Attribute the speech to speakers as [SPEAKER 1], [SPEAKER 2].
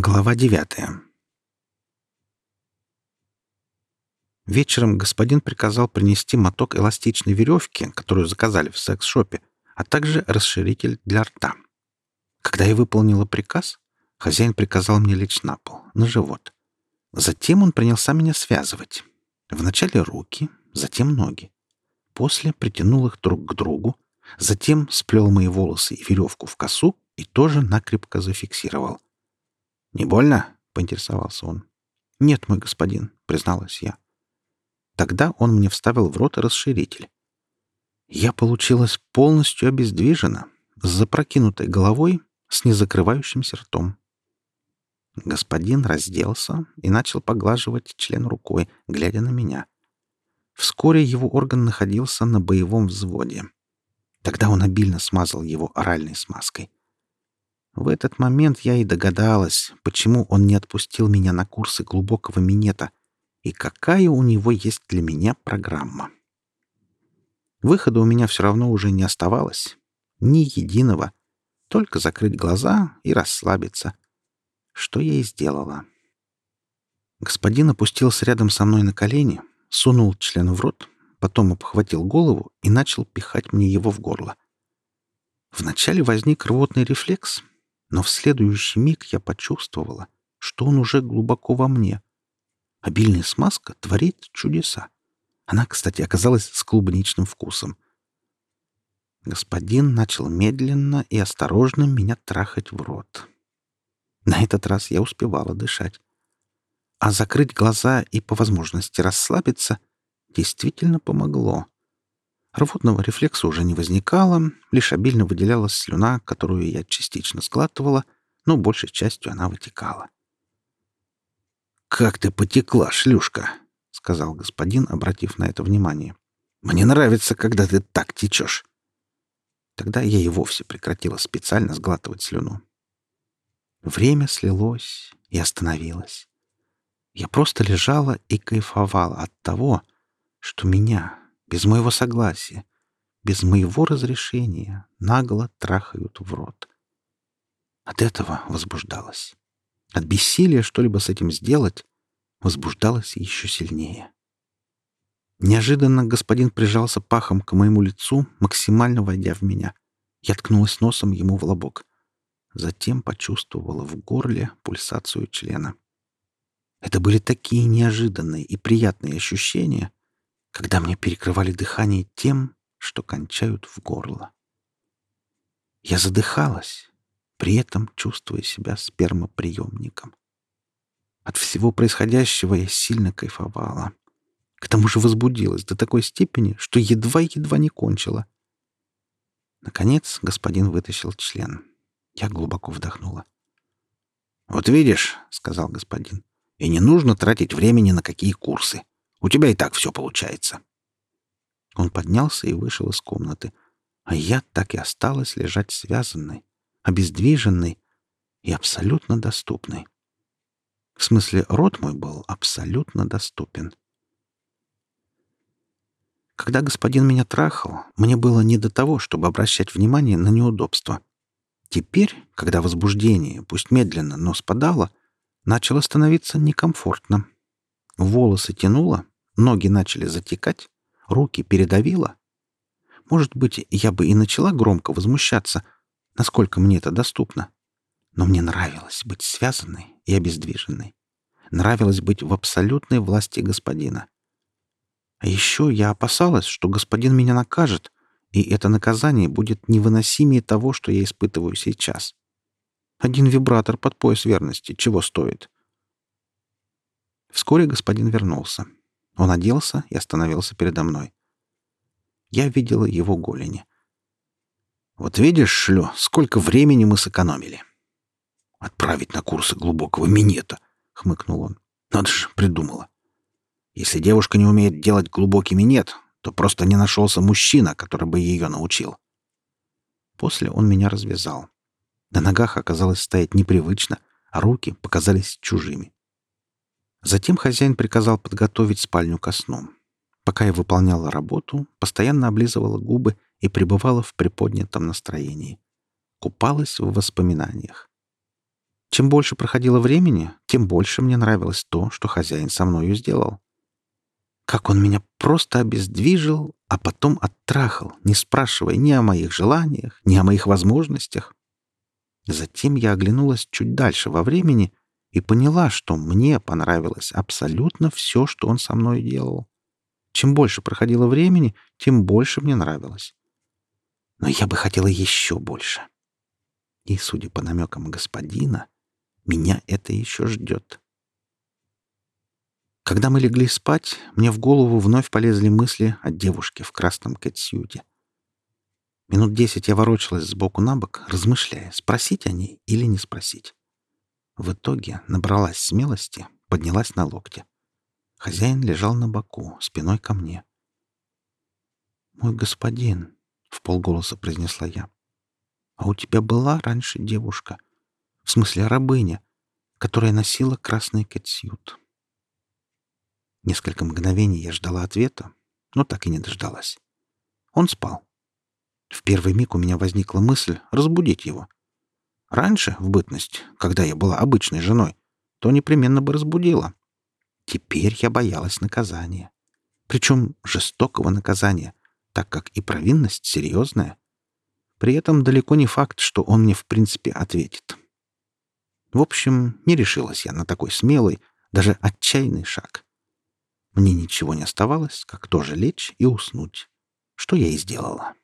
[SPEAKER 1] Глава девятая. Вечером господин приказал принести моток эластичной веревки, которую заказали в секс-шопе, а также расширитель для рта. Когда я выполнила приказ, хозяин приказал мне лечь на пол, на живот. Затем он принялся меня связывать. Вначале руки, затем ноги. После притянул их друг к другу, затем сплел мои волосы и веревку в косу и тоже накрепко зафиксировал. «Не больно?» — поинтересовался он. «Нет, мой господин», — призналась я. Тогда он мне вставил в рот расширитель. Я получилась полностью обездвижена, с запрокинутой головой, с незакрывающимся ртом. Господин разделся и начал поглаживать член рукой, глядя на меня. Вскоре его орган находился на боевом взводе. Тогда он обильно смазал его оральной смазкой. В этот момент я и догадалась, почему он не отпустил меня на курсы глубокого минета и какая у него есть для меня программа. Выхода у меня все равно уже не оставалось. Ни единого. Только закрыть глаза и расслабиться. Что я и сделала. Господин опустился рядом со мной на колени, сунул член в рот, потом обхватил голову и начал пихать мне его в горло. Вначале возник рвотный рефлекс, но в следующий миг я почувствовала, что он уже глубоко во мне. Обильная смазка творит чудеса. Она, кстати, оказалась с клубничным вкусом. Господин начал медленно и осторожно меня трахать в рот. На этот раз я успевала дышать. А закрыть глаза и по возможности расслабиться действительно помогло. Рвотного рефлекса уже не возникало, лишь обильно выделялась слюна, которую я частично сглатывала, но большей частью она вытекала. «Как ты потекла, шлюшка!» — сказал господин, обратив на это внимание. «Мне нравится, когда ты так течешь». Тогда я и вовсе прекратила специально сглатывать слюну. Время слилось и остановилось. Я просто лежала и кайфовала от того, что меня, без моего согласия, без моего разрешения нагло трахают в рот. От этого возбуждалась. От бессилия что-либо с этим сделать возбуждалась еще сильнее. Неожиданно господин прижался пахом к моему лицу, максимально войдя в меня. Я ткнулась носом ему в лобок. Затем почувствовала в горле пульсацию члена. Это были такие неожиданные и приятные ощущения, когда мне перекрывали дыхание тем, что кончают в горло. Я задыхалась, при этом чувствуя себя спермоприемником. От всего происходящего я сильно кайфовала. К тому же возбудилась до такой степени, что едва-едва не кончила. Наконец господин вытащил член. Я глубоко вдохнула. «Вот видишь», — сказал господин, — «и не нужно тратить времени на какие курсы. У тебя и так все получается». Он поднялся и вышел из комнаты, а я так и осталась лежать связанной, обездвиженной и абсолютно доступной. В смысле, рот мой был абсолютно доступен. Когда господин меня трахал, мне было не до того, чтобы обращать внимание на неудобства. Теперь, когда возбуждение, пусть медленно, но спадало, начало становиться некомфортно. Волосы тянуло, ноги начали затекать, руки передавило. Может быть, я бы и начала громко возмущаться, насколько мне это доступно. Но мне нравилось быть связанной и обездвиженной. Нравилось быть в абсолютной власти господина. А еще я опасалась, что господин меня накажет, и это наказание будет невыносимее того, что я испытываю сейчас. Один вибратор под пояс верности чего стоит? Вскоре господин вернулся. Он оделся и остановился передо мной. Я видела его голени. «Вот видишь, Шлю, сколько времени мы сэкономили!» «Отправить на курсы глубокого минета!» — хмыкнул он. «Надо же, придумала. Если девушка не умеет делать глубокий минет, то просто не нашелся мужчина, который бы ее научил». После он меня развязал. На ногах оказалось стоять непривычно, а руки показались чужими. Затем хозяин приказал подготовить спальню ко сну. Пока я выполняла работу, постоянно облизывала губы и пребывала в приподнятом настроении. Купалась в воспоминаниях. Чем больше проходило времени, тем больше мне нравилось то, что хозяин со мною сделал. Как он меня просто обездвижил, а потом оттрахал, не спрашивая ни о моих желаниях, ни о моих возможностях. Затем я оглянулась чуть дальше во времени и поняла, что мне понравилось абсолютно все, что он со мной делал. Чем больше проходило времени, тем больше мне нравилось. Но я бы хотела еще больше. И, судя по намекам господина, меня это еще ждет. Когда мы легли спать, мне в голову вновь полезли мысли о девушке в красном кэтсьюте. Минут десять я ворочалась сбоку на бок, размышляя, спросить о ней или не спросить. В итоге набралась смелости, поднялась на локте. Хозяин лежал на боку, спиной ко мне. «Мой господин», — в полголоса произнесла я, — «а у тебя была раньше девушка, в смысле рабыня, которая носила красный кэтсьют?» Несколько мгновений я ждала ответа, но так и не дождалась. Он спал. В первый миг у меня возникла мысль разбудить его. Раньше, в бытность, когда я была обычной женой, то непременно бы разбудила. Теперь я боялась наказания. Причем жестокого наказания, так как и провинность серьезная. При этом далеко не факт, что он мне в принципе ответит. В общем, не решилась я на такой смелый, даже отчаянный шаг. Мне ничего не оставалось, как тоже лечь и уснуть, что я и сделала.